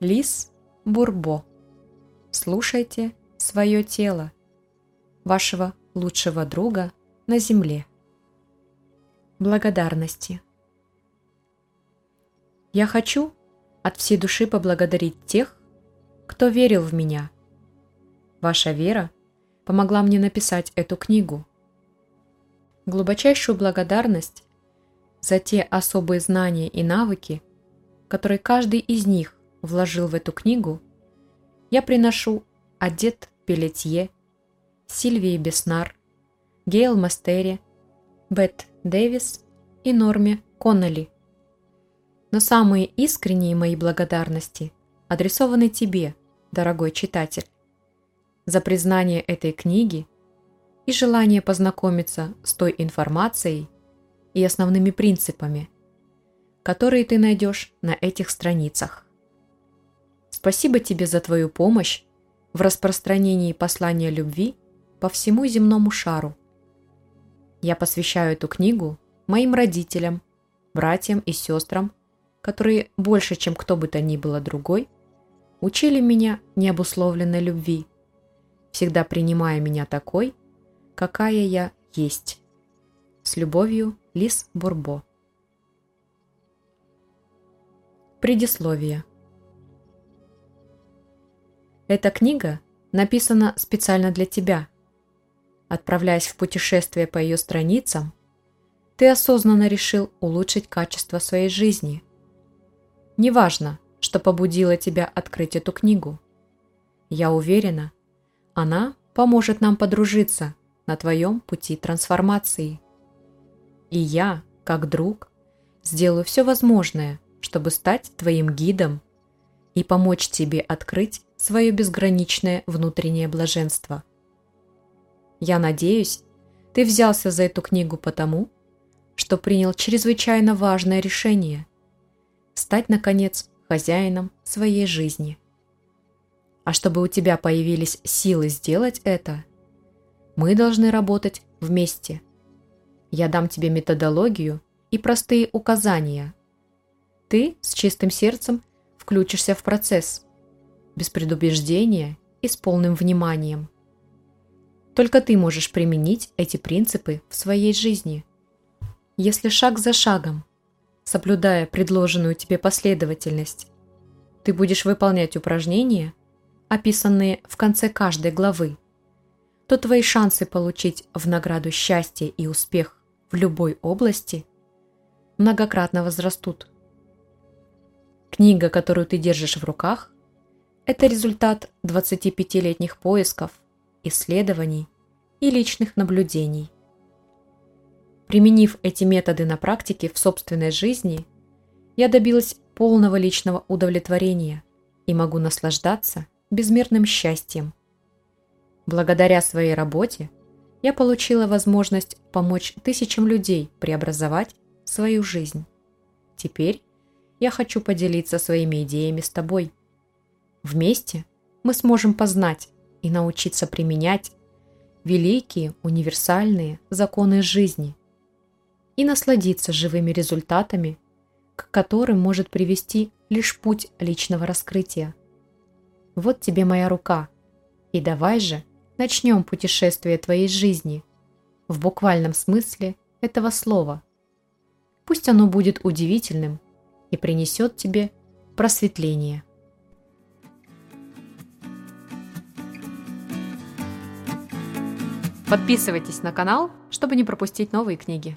Лис Бурбо. Слушайте свое тело, вашего лучшего друга на земле. Благодарности. Я хочу от всей души поблагодарить тех, кто верил в меня. Ваша вера помогла мне написать эту книгу. Глубочайшую благодарность за те особые знания и навыки, которые каждый из них вложил в эту книгу, я приношу Адет Пелетье, Сильвии Беснар, Гейл Мастери, Бет Дэвис и Норме Конноли. Но самые искренние мои благодарности адресованы тебе, дорогой читатель, за признание этой книги и желание познакомиться с той информацией и основными принципами, которые ты найдешь на этих страницах. Спасибо тебе за твою помощь в распространении послания любви по всему земному шару. Я посвящаю эту книгу моим родителям, братьям и сестрам, которые больше, чем кто бы то ни было другой, учили меня необусловленной любви, всегда принимая меня такой, какая я есть. С любовью, Лис Бурбо. Предисловие. Эта книга написана специально для тебя. Отправляясь в путешествие по ее страницам, ты осознанно решил улучшить качество своей жизни. Неважно, что побудило тебя открыть эту книгу. Я уверена, она поможет нам подружиться на твоем пути трансформации. И я, как друг, сделаю все возможное, чтобы стать твоим гидом и помочь тебе открыть свое безграничное внутреннее блаженство. Я надеюсь, ты взялся за эту книгу потому, что принял чрезвычайно важное решение – стать, наконец, хозяином своей жизни. А чтобы у тебя появились силы сделать это, мы должны работать вместе. Я дам тебе методологию и простые указания. Ты с чистым сердцем включишься в процесс – без предубеждения и с полным вниманием. Только ты можешь применить эти принципы в своей жизни. Если шаг за шагом, соблюдая предложенную тебе последовательность, ты будешь выполнять упражнения, описанные в конце каждой главы, то твои шансы получить в награду счастье и успех в любой области многократно возрастут. Книга, которую ты держишь в руках, это результат 25-летних поисков, исследований и личных наблюдений. Применив эти методы на практике в собственной жизни, я добилась полного личного удовлетворения и могу наслаждаться безмерным счастьем. Благодаря своей работе я получила возможность помочь тысячам людей преобразовать свою жизнь. Теперь я хочу поделиться своими идеями с тобой – Вместе мы сможем познать и научиться применять великие универсальные законы жизни и насладиться живыми результатами, к которым может привести лишь путь личного раскрытия. Вот тебе моя рука, и давай же начнем путешествие твоей жизни в буквальном смысле этого слова. Пусть оно будет удивительным и принесет тебе просветление. Подписывайтесь на канал, чтобы не пропустить новые книги.